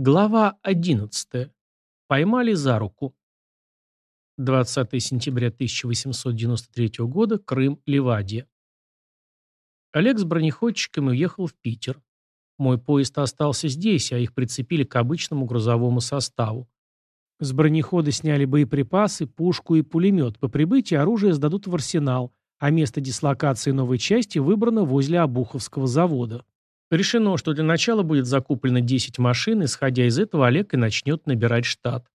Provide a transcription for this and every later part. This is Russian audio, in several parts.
Глава 11. Поймали за руку. 20 сентября 1893 года. Крым, Ливадия. Олег с бронеходчиками уехал в Питер. Мой поезд остался здесь, а их прицепили к обычному грузовому составу. С бронехода сняли боеприпасы, пушку и пулемет. По прибытии оружие сдадут в арсенал, а место дислокации новой части выбрано возле Обуховского завода. Решено, что для начала будет закуплено 10 машин, исходя из этого Олег и начнет набирать штат.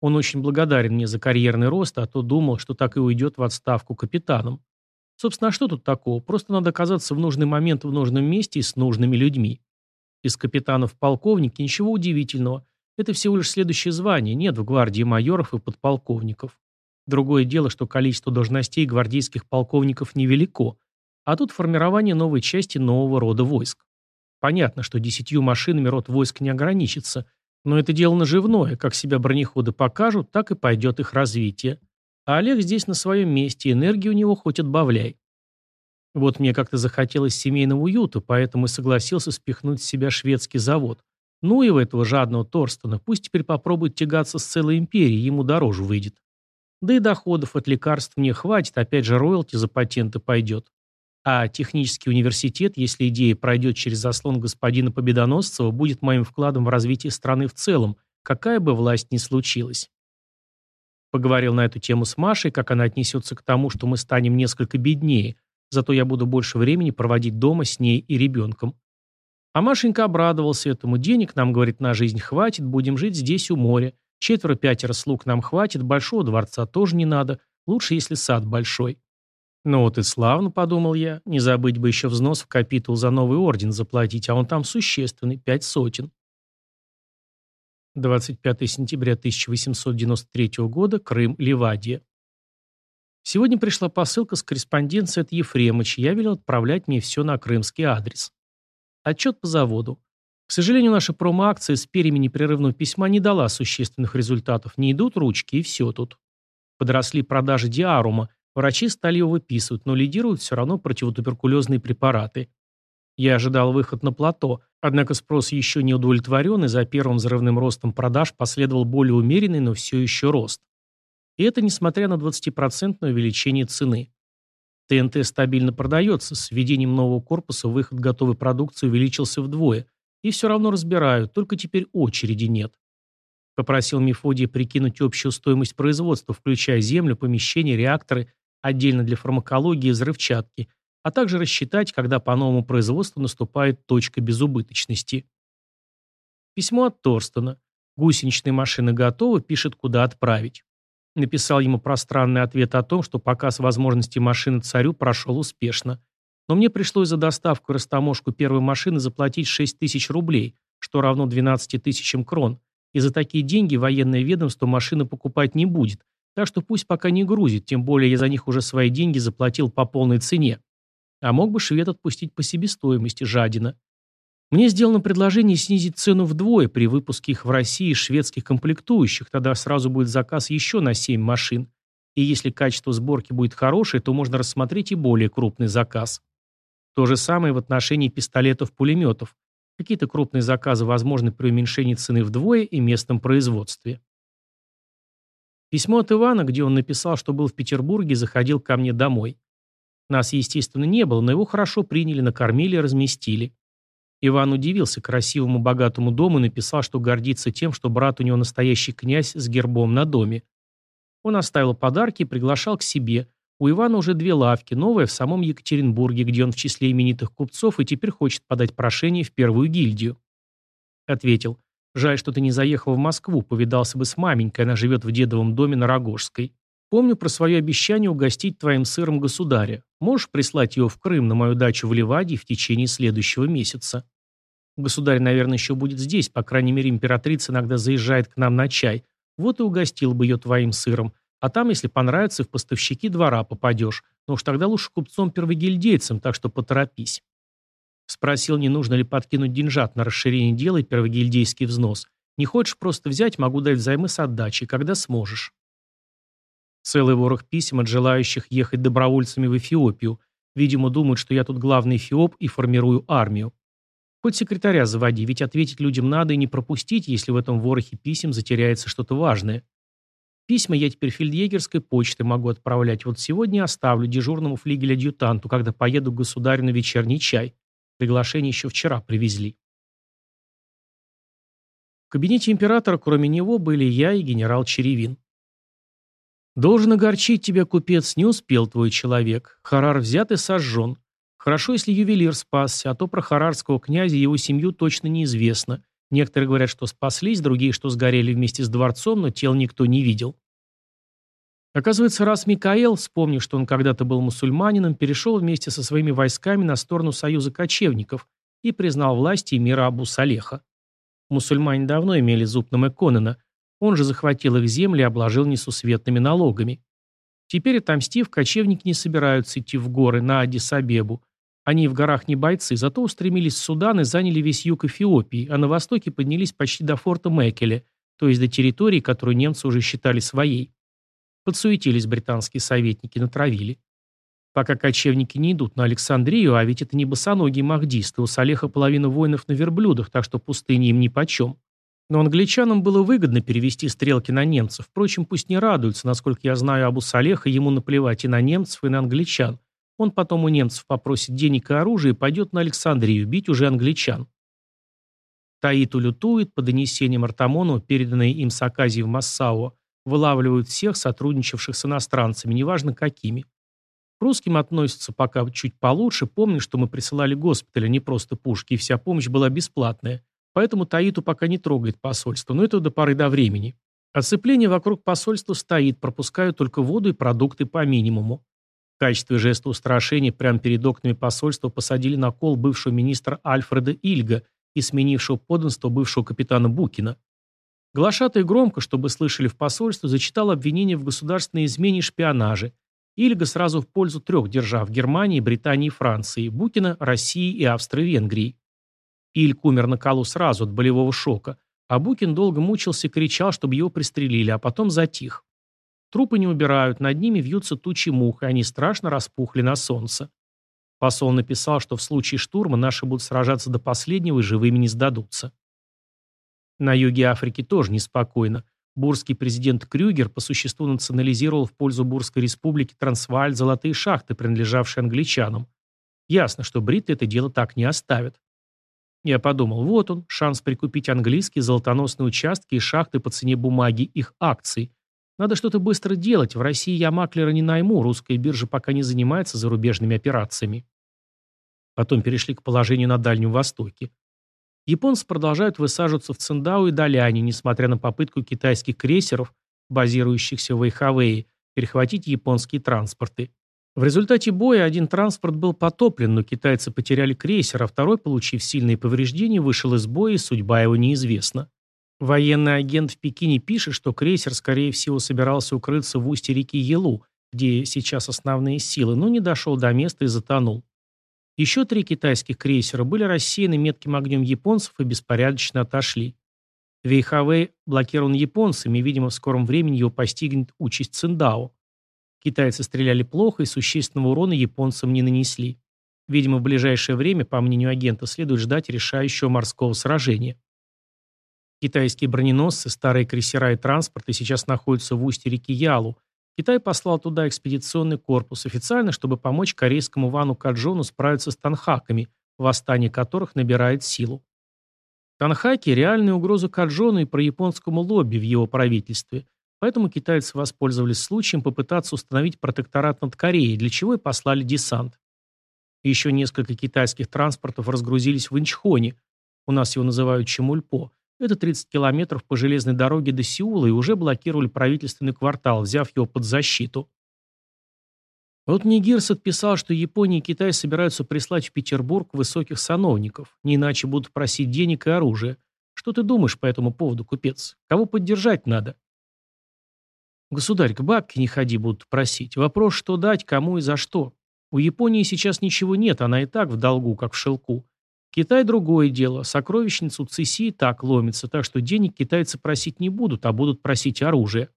Он очень благодарен мне за карьерный рост, а то думал, что так и уйдет в отставку капитаном. Собственно, а что тут такого? Просто надо оказаться в нужный момент в нужном месте и с нужными людьми. Из капитанов полковники ничего удивительного. Это всего лишь следующее звание, нет в гвардии майоров и подполковников. Другое дело, что количество должностей гвардейских полковников невелико, а тут формирование новой части нового рода войск. Понятно, что десятью машинами рот войск не ограничится, но это дело наживное, как себя бронеходы покажут, так и пойдет их развитие. А Олег здесь на своем месте, энергии у него хоть отбавляй. Вот мне как-то захотелось семейного уюта, поэтому и согласился спихнуть с себя шведский завод. Ну и в этого жадного Торстона, пусть теперь попробует тягаться с целой империей, ему дороже выйдет. Да и доходов от лекарств мне хватит, опять же роялти за патенты пойдет. А технический университет, если идея пройдет через заслон господина Победоносцева, будет моим вкладом в развитие страны в целом, какая бы власть ни случилась. Поговорил на эту тему с Машей, как она отнесется к тому, что мы станем несколько беднее, зато я буду больше времени проводить дома с ней и ребенком. А Машенька обрадовался этому. Денег нам, говорит, на жизнь хватит, будем жить здесь у моря. Четверо-пятеро слуг нам хватит, большого дворца тоже не надо. Лучше, если сад большой. Ну вот и славно, подумал я, не забыть бы еще взнос в капитул за новый орден заплатить, а он там существенный, пять сотен. 25 сентября 1893 года, Крым, Ливадия. Сегодня пришла посылка с корреспонденцией от Ефремыча, я велел отправлять мне все на крымский адрес. Отчет по заводу. К сожалению, наша промо-акция с перьями непрерывного письма не дала существенных результатов. Не идут ручки, и все тут. Подросли продажи диарума, Врачи стали его выписывать, но лидируют все равно противотуберкулезные препараты. Я ожидал выход на плато, однако спрос еще не удовлетворен, и за первым взрывным ростом продаж последовал более умеренный, но все еще рост. И это несмотря на 20% увеличение цены. ТНТ стабильно продается, с введением нового корпуса выход готовой продукции увеличился вдвое, и все равно разбирают, только теперь очереди нет. Попросил Мефодия прикинуть общую стоимость производства, включая землю, помещения, реакторы отдельно для фармакологии и взрывчатки, а также рассчитать, когда по новому производству наступает точка безубыточности. Письмо от Торстона. Гусеничные машины готовы, пишет, куда отправить. Написал ему пространный ответ о том, что показ возможностей машины царю прошел успешно. Но мне пришлось за доставку и растаможку первой машины заплатить 6 тысяч рублей, что равно 12 тысячам крон, и за такие деньги военное ведомство машины покупать не будет, так что пусть пока не грузит, тем более я за них уже свои деньги заплатил по полной цене. А мог бы швед отпустить по себестоимости жадина. Мне сделано предложение снизить цену вдвое при выпуске их в России шведских комплектующих, тогда сразу будет заказ еще на 7 машин. И если качество сборки будет хорошее, то можно рассмотреть и более крупный заказ. То же самое в отношении пистолетов-пулеметов. Какие-то крупные заказы возможны при уменьшении цены вдвое и местном производстве. Письмо от Ивана, где он написал, что был в Петербурге, заходил ко мне домой. Нас, естественно, не было, но его хорошо приняли, накормили и разместили. Иван удивился красивому богатому дому и написал, что гордится тем, что брат у него настоящий князь с гербом на доме. Он оставил подарки и приглашал к себе. У Ивана уже две лавки, новая в самом Екатеринбурге, где он в числе именитых купцов и теперь хочет подать прошение в первую гильдию. Ответил, Жаль, что ты не заехал в Москву, повидался бы с маменькой, она живет в дедовом доме на Рогожской. Помню про свое обещание угостить твоим сыром государя. Можешь прислать его в Крым на мою дачу в Ливадии в течение следующего месяца. Государь, наверное, еще будет здесь, по крайней мере, императрица иногда заезжает к нам на чай. Вот и угостил бы ее твоим сыром. А там, если понравится, в поставщики двора попадешь. Но уж тогда лучше купцом-первогильдейцем, так что поторопись. Спросил, не нужно ли подкинуть деньжат на расширение дела и первогильдейский взнос. Не хочешь просто взять, могу дать взаймы с отдачей, когда сможешь. Целый ворох писем от желающих ехать добровольцами в Эфиопию. Видимо, думают, что я тут главный эфиоп и формирую армию. Хоть секретаря заводи, ведь ответить людям надо и не пропустить, если в этом ворохе писем затеряется что-то важное. Письма я теперь фельдъегерской почтой могу отправлять. Вот сегодня оставлю дежурному флигель-адъютанту, когда поеду к государю на вечерний чай. Приглашение еще вчера привезли. В кабинете императора, кроме него, были я и генерал Черевин. «Должен огорчить тебя, купец, не успел твой человек. Харар взят и сожжен. Хорошо, если ювелир спасся, а то про харарского князя и его семью точно неизвестно. Некоторые говорят, что спаслись, другие, что сгорели вместе с дворцом, но тел никто не видел. Оказывается, раз Микаэл, вспомнив, что он когда-то был мусульманином, перешел вместе со своими войсками на сторону союза кочевников и признал власти эмира Абу Салеха. Мусульмане давно имели зуб на Мэконена, он же захватил их земли и обложил несусветными налогами. Теперь, отомстив, кочевники не собираются идти в горы на Адис-Абебу. Они в горах не бойцы, зато устремились в Судан и заняли весь юг Эфиопии, а на востоке поднялись почти до форта Мекеле, то есть до территории, которую немцы уже считали своей. Подсуетились британские советники, натравили. Пока кочевники не идут на Александрию, а ведь это не босоногие махдисты, у Салеха половина воинов на верблюдах, так что пустыни им нипочем. Но англичанам было выгодно перевести стрелки на немцев. Впрочем, пусть не радуются, насколько я знаю Абу Салеха, ему наплевать и на немцев, и на англичан. Он потом у немцев попросит денег и оружия и пойдет на Александрию бить уже англичан. Таит улютует, по донесениям Артамонова, переданные им с Аказией в Массауа, вылавливают всех сотрудничавших с иностранцами, неважно какими. К русским относятся пока чуть получше, помню, что мы присылали госпиталь, а не просто пушки, и вся помощь была бесплатная. Поэтому Таиту пока не трогает посольство, но это до поры до времени. Оцепление вокруг посольства стоит, пропускают только воду и продукты по минимуму. В качестве жеста устрашения прямо перед окнами посольства посадили на кол бывшего министра Альфреда Ильга и сменившего подданство бывшего капитана Букина. Глашатай громко, чтобы слышали в посольстве, зачитал обвинение в государственной измене и шпионаже. Ильга сразу в пользу трех держав – Германии, Британии и Франции, Букина, России и Австро-Венгрии. Ильк умер на колу сразу от болевого шока, а Букин долго мучился и кричал, чтобы его пристрелили, а потом затих. Трупы не убирают, над ними вьются тучи мух, и они страшно распухли на солнце. Посол написал, что в случае штурма наши будут сражаться до последнего и живыми не сдадутся. На юге Африки тоже неспокойно. Бурский президент Крюгер по существу национализировал в пользу Бурской республики Трансвааль золотые шахты, принадлежавшие англичанам. Ясно, что бриты это дело так не оставят. Я подумал, вот он, шанс прикупить английские золотоносные участки и шахты по цене бумаги их акций. Надо что-то быстро делать. В России я маклера не найму, русская биржа пока не занимается зарубежными операциями. Потом перешли к положению на Дальнем Востоке. Японцы продолжают высаживаться в Циндао и Даляне, несмотря на попытку китайских крейсеров, базирующихся в Эйхавее, перехватить японские транспорты. В результате боя один транспорт был потоплен, но китайцы потеряли крейсер, а второй, получив сильные повреждения, вышел из боя, и судьба его неизвестна. Военный агент в Пекине пишет, что крейсер, скорее всего, собирался укрыться в устье реки Елу, где сейчас основные силы, но не дошел до места и затонул. Еще три китайских крейсера были рассеяны метким огнем японцев и беспорядочно отошли. Вейхавей блокирован японцами, и, видимо, в скором времени его постигнет участь Циндао. Китайцы стреляли плохо и существенного урона японцам не нанесли. Видимо, в ближайшее время, по мнению агента, следует ждать решающего морского сражения. Китайские броненосцы, старые крейсера и транспорты сейчас находятся в устье реки Ялу. Китай послал туда экспедиционный корпус официально, чтобы помочь корейскому Вану Каджону справиться с танхаками, восстание которых набирает силу. Танхаки – реальная угроза Каджону и прояпонскому лобби в его правительстве, Поэтому китайцы воспользовались случаем попытаться установить протекторат над Кореей, для чего и послали десант. Еще несколько китайских транспортов разгрузились в Инчхоне, у нас его называют Чемульпо. Это 30 километров по железной дороге до Сеула и уже блокировали правительственный квартал, взяв его под защиту. Вот мне Гирс отписал, что Япония и Китай собираются прислать в Петербург высоких сановников, не иначе будут просить денег и оружия. Что ты думаешь по этому поводу, купец? Кого поддержать надо? Государь, к бабке не ходи, будут просить. Вопрос, что дать, кому и за что. У Японии сейчас ничего нет, она и так в долгу, как в шелку. Китай другое дело. Сокровищницу Циси так ломится, так что денег китайцы просить не будут, а будут просить оружие.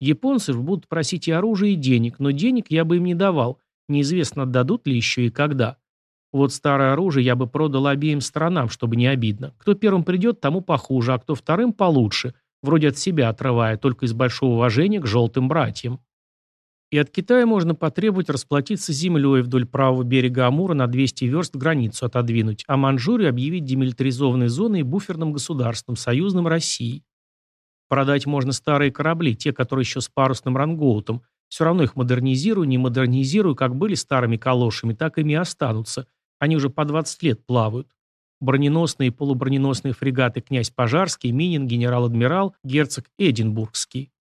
Японцы же будут просить и оружие, и денег, но денег я бы им не давал. Неизвестно, отдадут ли еще и когда. Вот старое оружие я бы продал обеим сторонам, чтобы не обидно. Кто первым придет, тому похуже, а кто вторым получше. Вроде от себя отрывая, только из большого уважения к желтым братьям. И от Китая можно потребовать расплатиться землей вдоль правого берега Амура на 200 верст границу отодвинуть, а Манчжурию объявить демилитаризованной зоной и буферным государством, союзным России. Продать можно старые корабли, те, которые еще с парусным рангоутом. Все равно их модернизирую, не модернизирую, как были старыми калошами, так ими и останутся. Они уже по 20 лет плавают. Броненосные и полуброненосные фрегаты «Князь Пожарский», «Минин», «Генерал-адмирал», «Герцог Эдинбургский».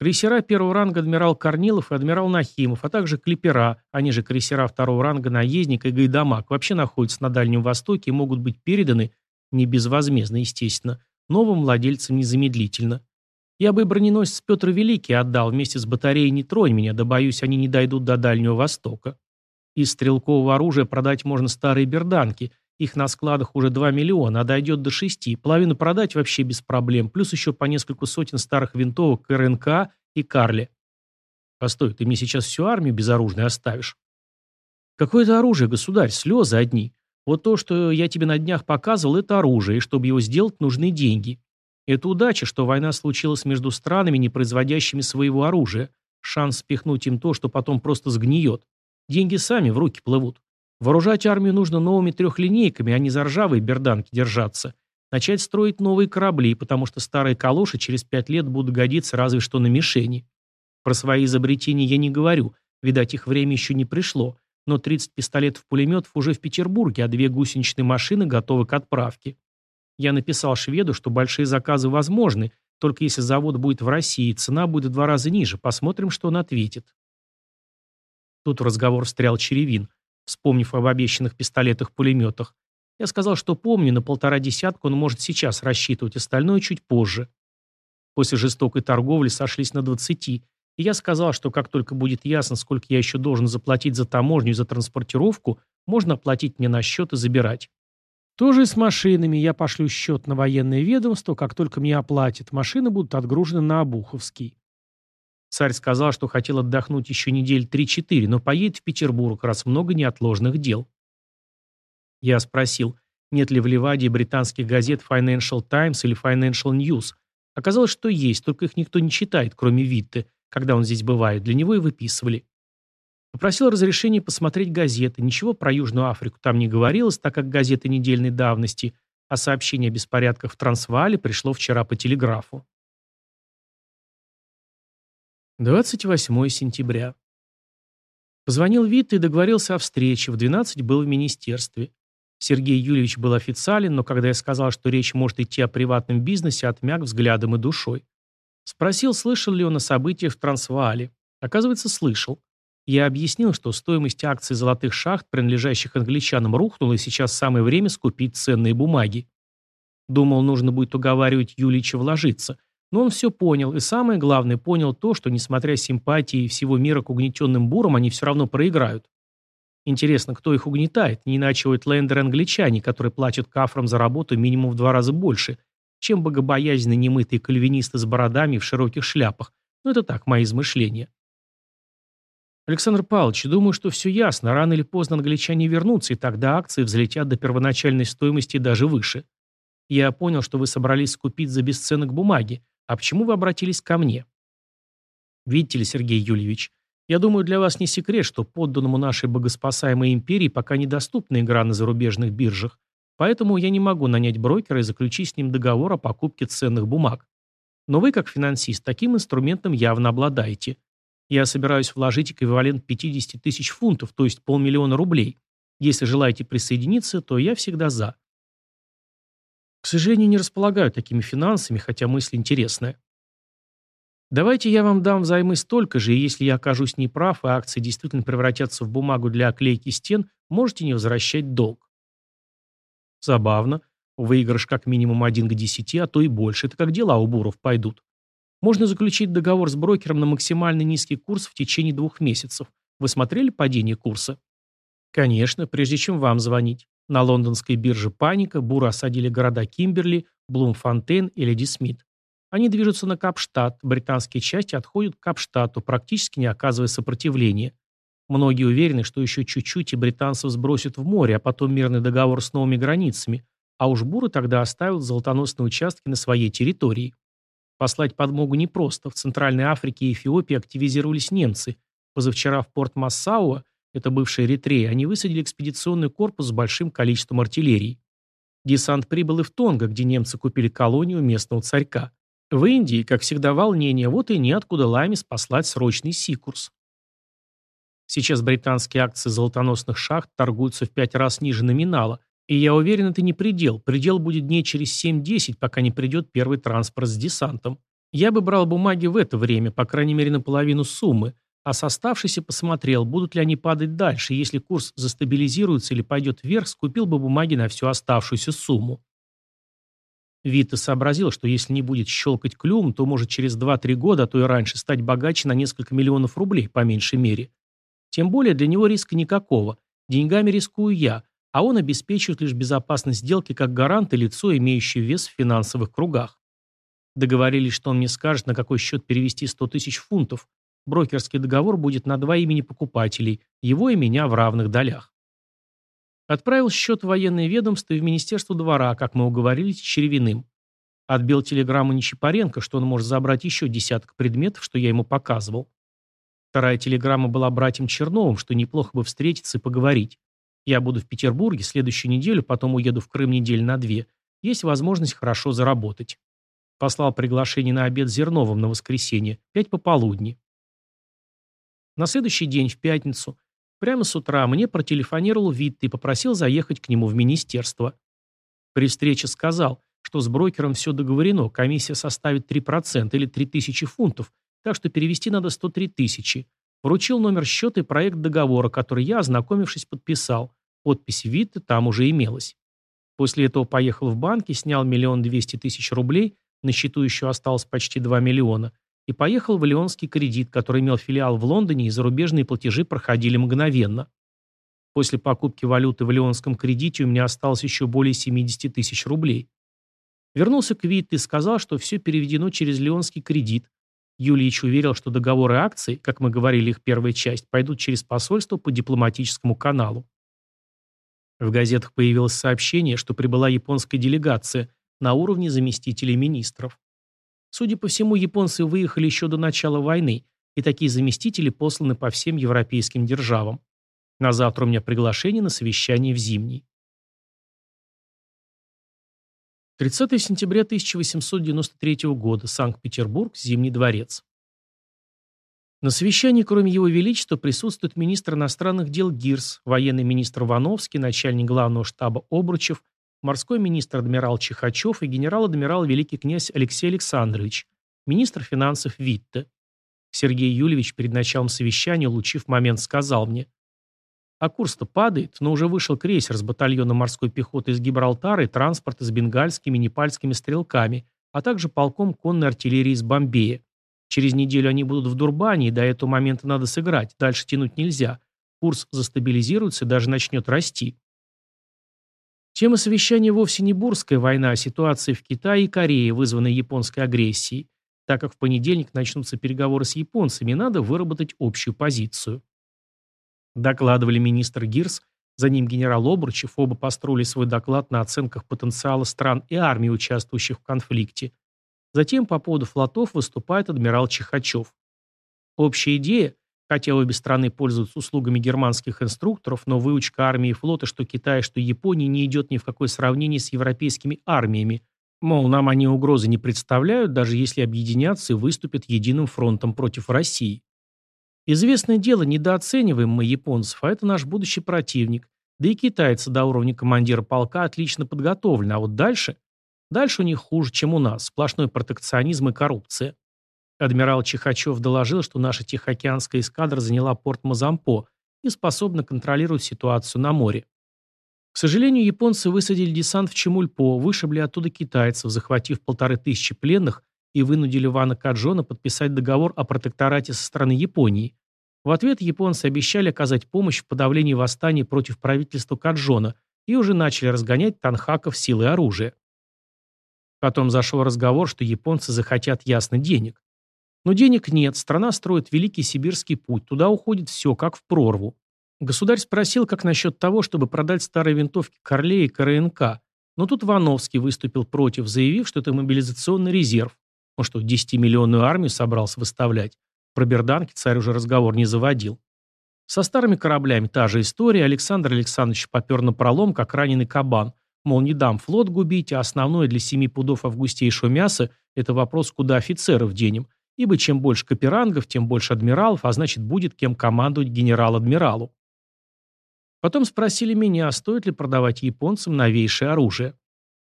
Крейсера первого ранга адмирал Корнилов и адмирал Нахимов, а также клипера, они же крейсера второго ранга Наездник и Гайдамак, вообще находятся на Дальнем Востоке и могут быть переданы, не безвозмездно, естественно, новым владельцам незамедлительно. Я бы броненосец Петр Великий отдал вместе с батареей «Не тронь меня», да боюсь, они не дойдут до Дальнего Востока. Из стрелкового оружия продать можно старые берданки, их на складах уже 2 миллиона, а дойдет до 6, половину продать вообще без проблем, плюс еще по несколько сотен старых винтовок к РНК и Карле. Постой, ты мне сейчас всю армию безоружной оставишь? Какое это оружие, государь, слезы одни. Вот то, что я тебе на днях показывал, это оружие, и чтобы его сделать, нужны деньги. Это удача, что война случилась между странами, не производящими своего оружия. Шанс спихнуть им то, что потом просто сгниет. Деньги сами в руки плывут. Вооружать армию нужно новыми трехлинейками, а не за ржавые берданки держаться. Начать строить новые корабли, потому что старые калоши через пять лет будут годиться разве что на мишени. Про свои изобретения я не говорю, видать, их время еще не пришло но 30 пистолетов-пулеметов уже в Петербурге, а две гусеничные машины готовы к отправке. Я написал шведу, что большие заказы возможны, только если завод будет в России, цена будет в два раза ниже. Посмотрим, что он ответит. Тут в разговор встрял Черевин, вспомнив об обещанных пистолетах-пулеметах. Я сказал, что помню, на полтора десятка он может сейчас рассчитывать, остальное чуть позже. После жестокой торговли сошлись на 20, и я сказал, что как только будет ясно, сколько я еще должен заплатить за таможню и за транспортировку, можно оплатить мне на счет и забирать. Тоже с машинами. Я пошлю счет на военное ведомство, как только мне оплатят. Машины будут отгружены на Обуховский. Царь сказал, что хотел отдохнуть еще недель 3-4, но поедет в Петербург, раз много неотложных дел. Я спросил, нет ли в Ливаде британских газет Financial Times или Financial News. Оказалось, что есть, только их никто не читает, кроме Витте, когда он здесь бывает, для него и выписывали. Попросил разрешения посмотреть газеты. Ничего про Южную Африку там не говорилось, так как газеты недельной давности, а сообщение о беспорядках в Трансваале пришло вчера по телеграфу. 28 сентября. Позвонил Витте и договорился о встрече. В 12 был в министерстве. Сергей Юрьевич был официален, но когда я сказал, что речь может идти о приватном бизнесе, отмяк взглядом и душой. Спросил, слышал ли он о событиях в Трансваале. Оказывается, слышал. Я объяснил, что стоимость акций золотых шахт, принадлежащих англичанам, рухнула, и сейчас самое время скупить ценные бумаги. Думал, нужно будет уговаривать Юлича вложиться. Но он все понял, и самое главное, понял то, что, несмотря симпатии всего мира к угнетенным бурам, они все равно проиграют. Интересно, кто их угнетает? Не иначе Уэтлендеры-англичане, которые платят кафрам за работу минимум в два раза больше, чем богобоязненные немытые кальвинисты с бородами в широких шляпах. Но это так, мои измышления. Александр Павлович, думаю, что все ясно. Рано или поздно англичане вернутся, и тогда акции взлетят до первоначальной стоимости даже выше. Я понял, что вы собрались скупить за бесценок бумаги. А почему вы обратились ко мне? Видите ли, Сергей Юльевич, я думаю, для вас не секрет, что подданному нашей богоспасаемой империи пока недоступна игра на зарубежных биржах, Поэтому я не могу нанять брокера и заключить с ним договор о покупке ценных бумаг. Но вы, как финансист, таким инструментом явно обладаете. Я собираюсь вложить эквивалент 50 тысяч фунтов, то есть полмиллиона рублей. Если желаете присоединиться, то я всегда за. К сожалению, не располагаю такими финансами, хотя мысль интересная. Давайте я вам дам взаймы столько же, и если я окажусь неправ, и акции действительно превратятся в бумагу для оклейки стен, можете не возвращать долг. Забавно. Выигрыш как минимум один к десяти, а то и больше. Это как дела у буров пойдут. Можно заключить договор с брокером на максимально низкий курс в течение двух месяцев. Вы смотрели падение курса? Конечно, прежде чем вам звонить. На лондонской бирже паника, буры осадили города Кимберли, Блумфонтейн и Леди Смит. Они движутся на Капштадт, британские части отходят к Капштадту, практически не оказывая сопротивления. Многие уверены, что еще чуть-чуть и британцев сбросят в море, а потом мирный договор с новыми границами, а уж буры тогда оставят золотоносные участки на своей территории. Послать подмогу непросто. В Центральной Африке и Эфиопии активизировались немцы. Позавчера в порт Массауа, это бывшая Эритрея, они высадили экспедиционный корпус с большим количеством артиллерии. Десант прибыл и в Тонго, где немцы купили колонию местного царька. В Индии, как всегда, волнение, вот и неоткуда Ламис послать срочный Сикурс. Сейчас британские акции золотоносных шахт торгуются в пять раз ниже номинала, и я уверен, это не предел. Предел будет дней через 7-10, пока не придет первый транспорт с десантом. Я бы брал бумаги в это время, по крайней мере на половину суммы, а с оставшейся посмотрел, будут ли они падать дальше. Если курс застабилизируется или пойдет вверх, скупил бы бумаги на всю оставшуюся сумму. Вита сообразил, что если не будет щелкать клюм, то может через 2-3 года, а то и раньше, стать богаче на несколько миллионов рублей, по меньшей мере. Тем более для него риска никакого. Деньгами рискую я, а он обеспечивает лишь безопасность сделки как гарант и лицо, имеющее вес в финансовых кругах. Договорились, что он мне скажет, на какой счет перевести 100 тысяч фунтов. Брокерский договор будет на два имени покупателей, его и меня в равных долях. Отправил счет в военное ведомство и в Министерство двора, как мы уговорились с Черевиным. Отбил телеграмму Нечипаренко, что он может забрать еще десяток предметов, что я ему показывал. Вторая телеграмма была братьям Черновым, что неплохо бы встретиться и поговорить. Я буду в Петербурге следующую неделю, потом уеду в Крым недель на две. Есть возможность хорошо заработать. Послал приглашение на обед Зерновым на воскресенье, пять пополудни. На следующий день, в пятницу, Прямо с утра мне протелефонировал Витт и попросил заехать к нему в министерство. При встрече сказал, что с брокером все договорено, комиссия составит 3% или 3000 фунтов, так что перевести надо 103 тысячи. Вручил номер счета и проект договора, который я, ознакомившись, подписал. Подпись Витта там уже имелась. После этого поехал в банк и снял миллион двести тысяч рублей, на счету еще осталось почти 2 миллиона, и поехал в Леонский кредит, который имел филиал в Лондоне, и зарубежные платежи проходили мгновенно. После покупки валюты в Леонском кредите у меня осталось еще более 70 тысяч рублей. Вернулся к Витте и сказал, что все переведено через Леонский кредит. Юлич уверил, что договоры акций, как мы говорили их первая часть, пойдут через посольство по дипломатическому каналу. В газетах появилось сообщение, что прибыла японская делегация на уровне заместителей министров. Судя по всему, японцы выехали еще до начала войны, и такие заместители посланы по всем европейским державам. На завтра у меня приглашение на совещание в Зимний. 30 сентября 1893 года. Санкт-Петербург. Зимний дворец. На совещании, кроме Его Величества, присутствует министр иностранных дел Гирс, военный министр Вановский, начальник главного штаба Обручев, морской министр адмирал Чихачев и генерал-адмирал великий князь Алексей Александрович, министр финансов Витте. Сергей Юльевич перед началом совещания, улучив момент, сказал мне, «А курс-то падает, но уже вышел крейсер с батальоном морской пехоты из Гибралтара и транспорта с бенгальскими и непальскими стрелками, а также полком конной артиллерии из Бомбея. Через неделю они будут в Дурбане, и до этого момента надо сыграть, дальше тянуть нельзя. Курс застабилизируется и даже начнет расти. Тема совещания вовсе не бурская война, а ситуация в Китае и Корее, вызванная японской агрессией. Так как в понедельник начнутся переговоры с японцами, надо выработать общую позицию. Докладывали министр Гирс, за ним генерал Обручев, оба построили свой доклад на оценках потенциала стран и армий, участвующих в конфликте. Затем по поводу флотов выступает адмирал Чихачев. Общая идея Хотя обе страны пользуются услугами германских инструкторов, но выучка армии и флота что Китая, что Японии не идет ни в какое сравнение с европейскими армиями. Мол, нам они угрозы не представляют, даже если объединятся и выступят единым фронтом против России. Известное дело, недооцениваем мы японцев, а это наш будущий противник. Да и китайцы до уровня командира полка отлично подготовлены, а вот дальше? Дальше у них хуже, чем у нас. Сплошной протекционизм и коррупция. Адмирал Чихачев доложил, что наша Тихоокеанская эскадра заняла порт Мазампо и способна контролировать ситуацию на море. К сожалению, японцы высадили десант в Чемульпо, вышибли оттуда китайцев, захватив полторы тысячи пленных и вынудили Вана Каджона подписать договор о протекторате со стороны Японии. В ответ японцы обещали оказать помощь в подавлении восстаний против правительства Каджона и уже начали разгонять танхаков силы оружия. Потом зашел разговор, что японцы захотят ясно денег. Но денег нет, страна строит Великий Сибирский путь, туда уходит все, как в прорву. Государь спросил, как насчет того, чтобы продать старые винтовки Корле и КРНК, но тут Вановский выступил против, заявив, что это мобилизационный резерв. Он что, 10-миллионную армию собрался выставлять? Про берданки царь уже разговор не заводил. Со старыми кораблями та же история. Александр Александрович попер на пролом, как раненый кабан. Мол, не дам флот губить, а основное для семи пудов августейшего мяса – это вопрос, куда офицеров денем. Ибо чем больше каперангов, тем больше адмиралов, а значит, будет кем командовать генерал-адмиралу. Потом спросили меня, стоит ли продавать японцам новейшее оружие.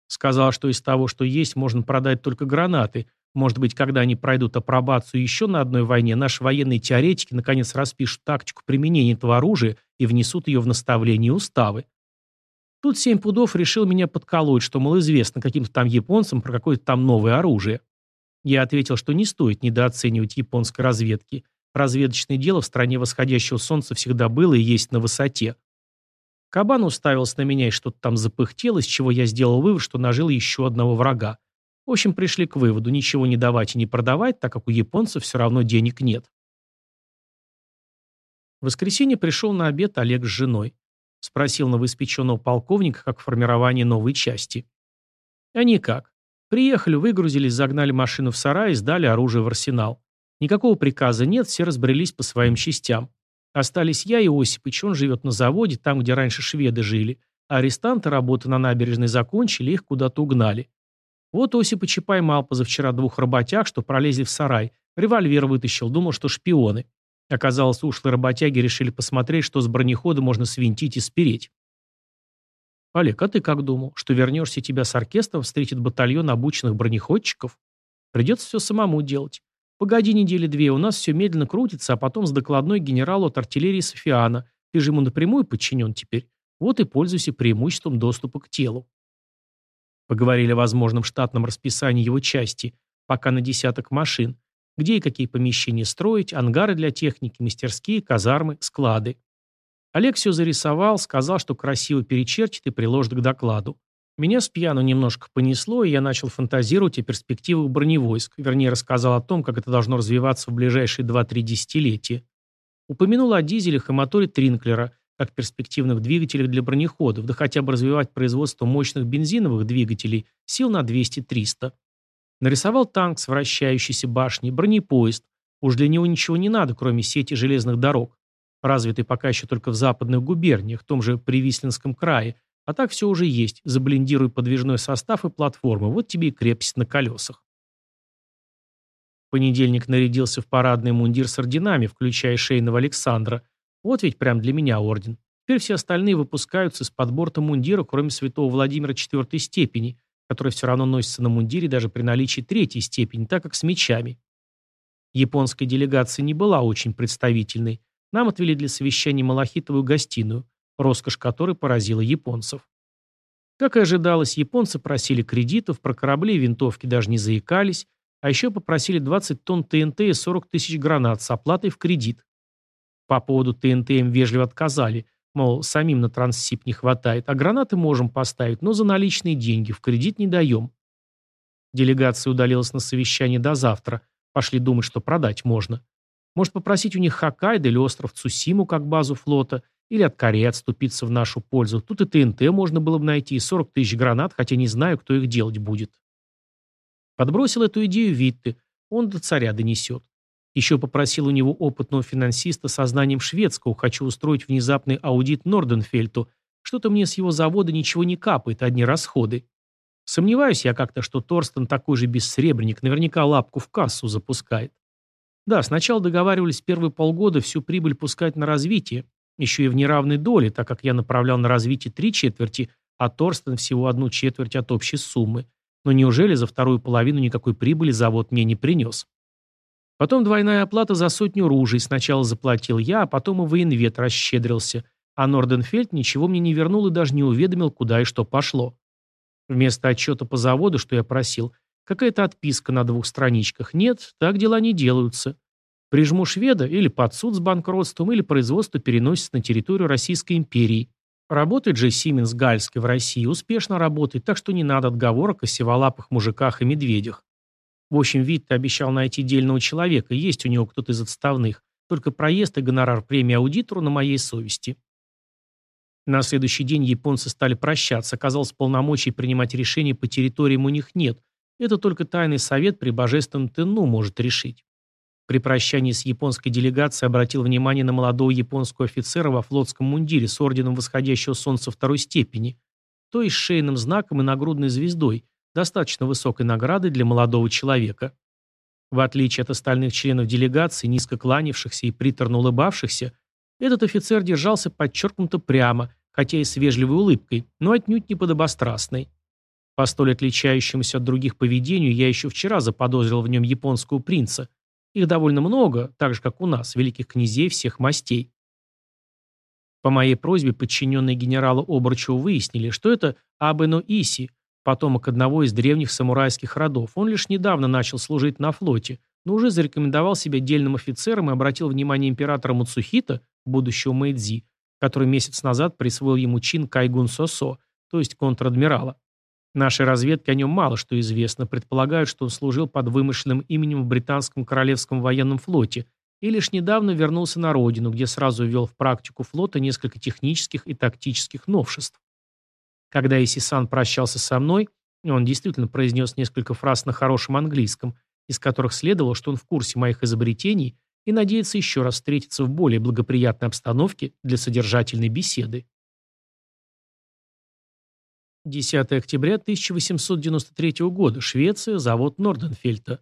Сказал, что из того, что есть, можно продать только гранаты. Может быть, когда они пройдут апробацию еще на одной войне, наши военные теоретики наконец распишут тактику применения этого оружия и внесут ее в наставления и уставы. Тут семь пудов решил меня подколоть, что, мол, известно каким-то там японцам про какое-то там новое оружие. Я ответил, что не стоит недооценивать японской разведки. Разведочное дело в стране восходящего солнца всегда было и есть на высоте. Кабан уставился на меня и что-то там запыхтел, из чего я сделал вывод, что нажил еще одного врага. В общем, пришли к выводу, ничего не давать и не продавать, так как у японцев все равно денег нет. В воскресенье пришел на обед Олег с женой. Спросил новоиспеченного полковника, как формирование новой части. А никак. Приехали, выгрузились, загнали машину в сарай и сдали оружие в арсенал. Никакого приказа нет, все разбрелись по своим частям. Остались я и Осипыч, он живет на заводе, там, где раньше шведы жили. А арестанты работы на набережной закончили, их куда-то угнали. Вот Осипыч и поймал позавчера двух работяг, что пролезли в сарай. Револьвер вытащил, думал, что шпионы. Оказалось, ушлые работяги решили посмотреть, что с бронехода можно свинтить и спереть. Олег, а ты как думал, что вернешься тебя с оркестром встретит батальон обученных бронеходчиков? Придется все самому делать. Погоди недели две, у нас все медленно крутится, а потом с докладной генералу от артиллерии Софиана. Ты же ему напрямую подчинен теперь. Вот и пользуйся преимуществом доступа к телу. Поговорили о возможном штатном расписании его части, пока на десяток машин, где и какие помещения строить, ангары для техники, мастерские, казармы, склады. Олег все зарисовал, сказал, что красиво перечертит и приложит к докладу. Меня с пьяну немножко понесло, и я начал фантазировать о перспективах броневойск, вернее, рассказал о том, как это должно развиваться в ближайшие 2-3 десятилетия. Упомянул о дизелях и моторе Тринклера, как перспективных двигателях для бронеходов, да хотя бы развивать производство мощных бензиновых двигателей сил на 200-300. Нарисовал танк с вращающейся башней, бронепоезд. Уж для него ничего не надо, кроме сети железных дорог. Развитый пока еще только в западных губерниях, в том же Привислинском крае, а так все уже есть. Заблендируй подвижной состав и платформу. Вот тебе и крепость на колесах. Понедельник нарядился в парадный мундир с орденами, включая шейного Александра. Вот ведь прям для меня орден. Теперь все остальные выпускаются из подборта мундира, кроме святого Владимира четвертой степени, который все равно носится на мундире даже при наличии третьей степени, так как с мечами. Японская делегация не была очень представительной. Нам отвели для совещания малахитовую гостиную роскошь которой поразила японцев. Как и ожидалось, японцы просили кредитов, про корабли и винтовки даже не заикались, а еще попросили 20 тонн ТНТ и 40 тысяч гранат с оплатой в кредит. По поводу ТНТ им вежливо отказали, мол, самим на транссип не хватает, а гранаты можем поставить, но за наличные деньги, в кредит не даем. Делегация удалилась на совещание до завтра, пошли думать, что продать можно. Может попросить у них Хоккайдо или остров Цусиму как базу флота – или от Кореи отступиться в нашу пользу. Тут и ТНТ можно было бы найти, и 40 тысяч гранат, хотя не знаю, кто их делать будет. Подбросил эту идею Витте. Он до царя донесет. Еще попросил у него опытного финансиста со знанием шведского. Хочу устроить внезапный аудит Норденфельту. Что-то мне с его завода ничего не капает, одни расходы. Сомневаюсь я как-то, что Торстен такой же бессребренник, наверняка лапку в кассу запускает. Да, сначала договаривались первые полгода всю прибыль пускать на развитие, еще и в неравной доле, так как я направлял на развитие три четверти, а Торстен всего одну четверть от общей суммы. Но неужели за вторую половину никакой прибыли завод мне не принес? Потом двойная оплата за сотню ружей. Сначала заплатил я, а потом и военвет расщедрился. А Норденфельд ничего мне не вернул и даже не уведомил, куда и что пошло. Вместо отчета по заводу, что я просил, какая-то отписка на двух страничках. Нет, так дела не делаются. Прижму шведа или под суд с банкротством, или производство переносится на территорию Российской империи. Работает же Сименс Гальский в России, успешно работает, так что не надо отговорок о сиволапых мужиках и медведях. В общем, вид ты обещал найти дельного человека, есть у него кто-то из отставных. Только проезд и гонорар премии аудитору на моей совести. На следующий день японцы стали прощаться. Оказалось, полномочий принимать решения по территориям у них нет. Это только тайный совет при божественном Тенну может решить. При прощании с японской делегацией обратил внимание на молодого японского офицера во флотском мундире с орденом восходящего солнца второй степени, то есть шейным знаком и нагрудной звездой, достаточно высокой награды для молодого человека. В отличие от остальных членов делегации, низко кланявшихся и приторно улыбавшихся, этот офицер держался подчеркнуто прямо, хотя и с вежливой улыбкой, но отнюдь не подобострастной. По столь отличающемуся от других поведению я еще вчера заподозрил в нем японского принца. Их довольно много, так же, как у нас, великих князей всех мастей. По моей просьбе подчиненные генералу Обручеву выяснили, что это Абено Иси, потомок одного из древних самурайских родов. Он лишь недавно начал служить на флоте, но уже зарекомендовал себя дельным офицером и обратил внимание императора Муцухита, будущего Мэйдзи, который месяц назад присвоил ему чин Кайгун Сосо, то есть контр-адмирала. Нашей разведке о нем мало что известно, предполагают, что он служил под вымышленным именем в британском королевском военном флоте и лишь недавно вернулся на родину, где сразу ввел в практику флота несколько технических и тактических новшеств. Когда Исисан прощался со мной, он действительно произнес несколько фраз на хорошем английском, из которых следовало, что он в курсе моих изобретений и надеется еще раз встретиться в более благоприятной обстановке для содержательной беседы. 10 октября 1893 года. Швеция. Завод Норденфельта.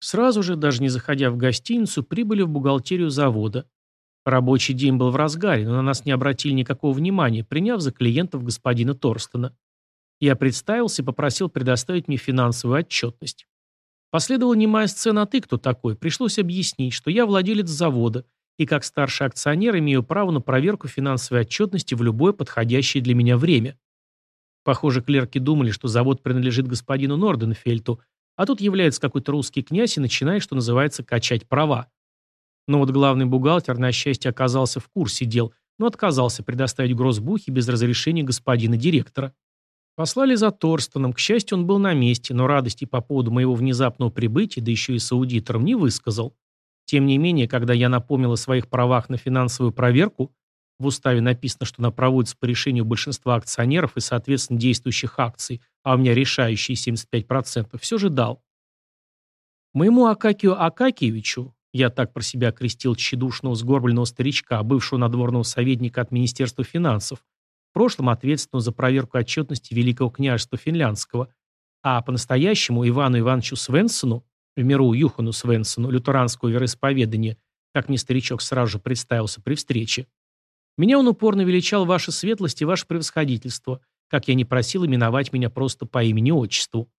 Сразу же, даже не заходя в гостиницу, прибыли в бухгалтерию завода. Рабочий день был в разгаре, но на нас не обратили никакого внимания, приняв за клиентов господина Торстена. Я представился и попросил предоставить мне финансовую отчетность. Последовала немая сцена «А ты кто такой?» Пришлось объяснить, что я владелец завода и как старший акционер имею право на проверку финансовой отчетности в любое подходящее для меня время. Похоже, клерки думали, что завод принадлежит господину Норденфельту, а тут является какой-то русский князь и начинает, что называется, качать права. Но вот главный бухгалтер, на счастье, оказался в курсе дел, но отказался предоставить грозбухи без разрешения господина директора. Послали за Торстоном, к счастью, он был на месте, но радости по поводу моего внезапного прибытия, да еще и с аудитором, не высказал. Тем не менее, когда я напомнил о своих правах на финансовую проверку, в уставе написано, что она проводится по решению большинства акционеров и, соответственно, действующих акций, а у меня решающие 75%, все же дал. Моему Акакию Акакиевичу, я так про себя крестил тщедушного сгорбленного старичка, бывшего надворного советника от Министерства финансов, в прошлом ответственного за проверку отчетности Великого княжества Финляндского, а по-настоящему Ивану Ивановичу Свенсону, в миру Юхану Свенсону, лютеранского вероисповедания, как мне старичок сразу же представился при встрече. Меня он упорно величал ваша светлость и ваше превосходительство, как я не просил именовать меня просто по имени-отчеству.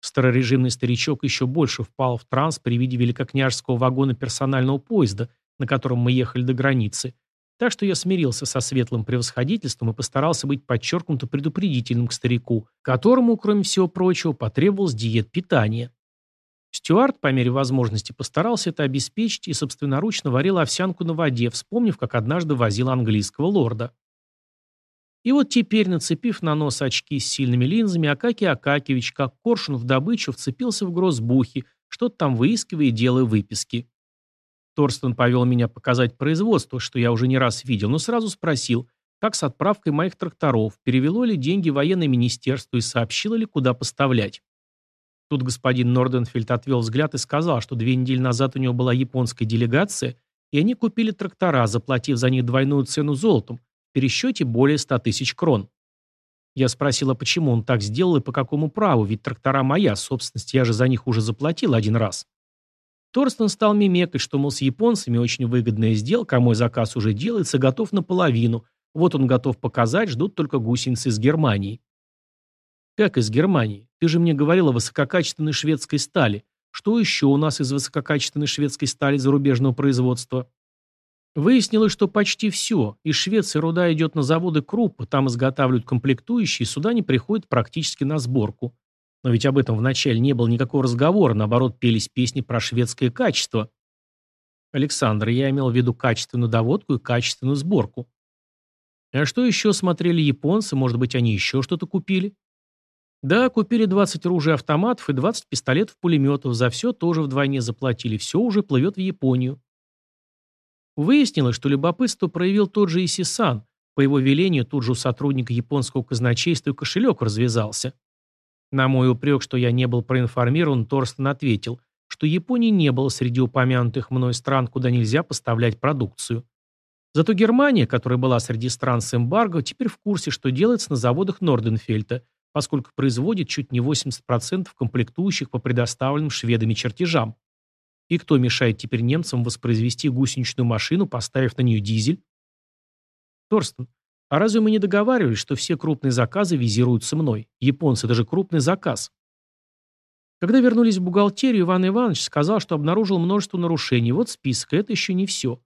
Старорежимный старичок еще больше впал в транс при виде великокняжеского вагона персонального поезда, на котором мы ехали до границы, так что я смирился со светлым превосходительством и постарался быть подчеркнуто предупредительным к старику, которому, кроме всего прочего, потребовалось диет питания. Стюарт, по мере возможности, постарался это обеспечить и собственноручно варил овсянку на воде, вспомнив, как однажды возил английского лорда. И вот теперь, нацепив на нос очки с сильными линзами, Акакий Акакевич, как коршун в добычу, вцепился в грозбухи, что-то там выискивая и делая выписки. Торстен повел меня показать производство, что я уже не раз видел, но сразу спросил, как с отправкой моих тракторов, перевело ли деньги военное министерство и сообщило ли, куда поставлять. Тут господин Норденфельд отвел взгляд и сказал, что две недели назад у него была японская делегация, и они купили трактора, заплатив за них двойную цену золотом, в пересчете более 100 тысяч крон. Я спросила, почему он так сделал и по какому праву, ведь трактора моя собственность, я же за них уже заплатил один раз. Торстен стал мимекать, что, мол, с японцами очень выгодная сделка, а мой заказ уже делается, готов наполовину. Вот он готов показать, ждут только гусеницы из Германии. Как из Германии? Ты же мне говорил о высококачественной шведской стали. Что еще у нас из высококачественной шведской стали зарубежного производства? Выяснилось, что почти все. Из Швеции руда идет на заводы Круппа, там изготавливают комплектующие, сюда не приходят практически на сборку. Но ведь об этом вначале не было никакого разговора, наоборот, пелись песни про шведское качество. Александр, я имел в виду качественную доводку и качественную сборку. А что еще смотрели японцы? Может быть, они еще что-то купили? Да, купили 20 ружей автоматов и 20 пистолетов-пулеметов, за все тоже вдвойне заплатили, все уже плывет в Японию. Выяснилось, что любопытство проявил тот же Исисан, по его велению тут же у сотрудника японского казначейства кошелек развязался. На мой упрек, что я не был проинформирован, Торстен ответил, что Японии не было среди упомянутых мной стран, куда нельзя поставлять продукцию. Зато Германия, которая была среди стран с эмбарго, теперь в курсе, что делается на заводах Норденфельта, поскольку производит чуть не 80% комплектующих по предоставленным шведами чертежам. И кто мешает теперь немцам воспроизвести гусеничную машину, поставив на нее дизель? Торстен, а разве мы не договаривались, что все крупные заказы визируются мной? Японцы, это же крупный заказ. Когда вернулись в бухгалтерию, Иван Иванович сказал, что обнаружил множество нарушений. Вот список, это еще не все.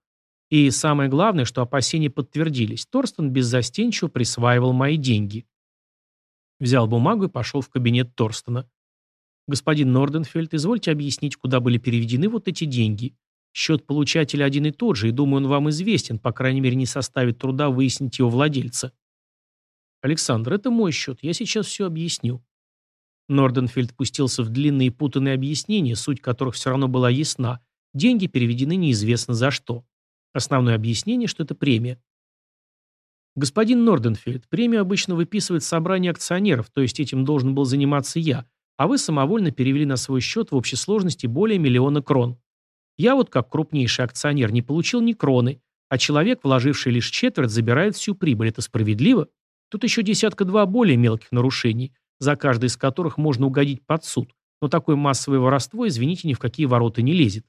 И самое главное, что опасения подтвердились. Торстен беззастенчиво присваивал мои деньги. Взял бумагу и пошел в кабинет Торстена. «Господин Норденфельд, извольте объяснить, куда были переведены вот эти деньги. Счет получателя один и тот же, и думаю, он вам известен, по крайней мере, не составит труда выяснить его владельца. Александр, это мой счет, я сейчас все объясню. Норденфельд пустился в длинные путанные объяснения, суть которых все равно была ясна. Деньги переведены неизвестно за что. Основное объяснение, что это премия. Господин Норденфельд, премию обычно выписывает собрание акционеров, то есть этим должен был заниматься я, а вы самовольно перевели на свой счет в общей сложности более миллиона крон. Я вот как крупнейший акционер не получил ни кроны, а человек, вложивший лишь четверть, забирает всю прибыль. Это справедливо? Тут еще десятка-два более мелких нарушений, за каждое из которых можно угодить под суд. Но такое массовое воровство, извините, ни в какие ворота не лезет.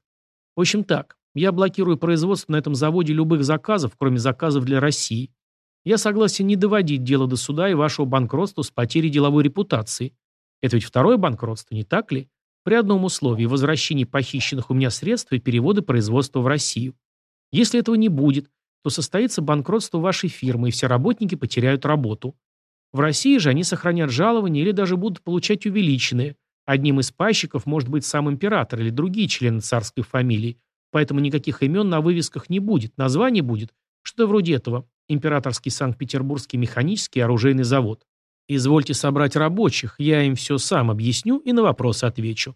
В общем так, я блокирую производство на этом заводе любых заказов, кроме заказов для России. Я согласен не доводить дело до суда и вашего банкротства с потерей деловой репутации. Это ведь второе банкротство, не так ли? При одном условии – возвращении похищенных у меня средств и перевода производства в Россию. Если этого не будет, то состоится банкротство вашей фирмы, и все работники потеряют работу. В России же они сохранят жалование или даже будут получать увеличенные. Одним из пайщиков может быть сам император или другие члены царской фамилии, поэтому никаких имен на вывесках не будет, название будет что-то вроде этого. Императорский Санкт-Петербургский механический оружейный завод. Извольте собрать рабочих, я им все сам объясню и на вопросы отвечу.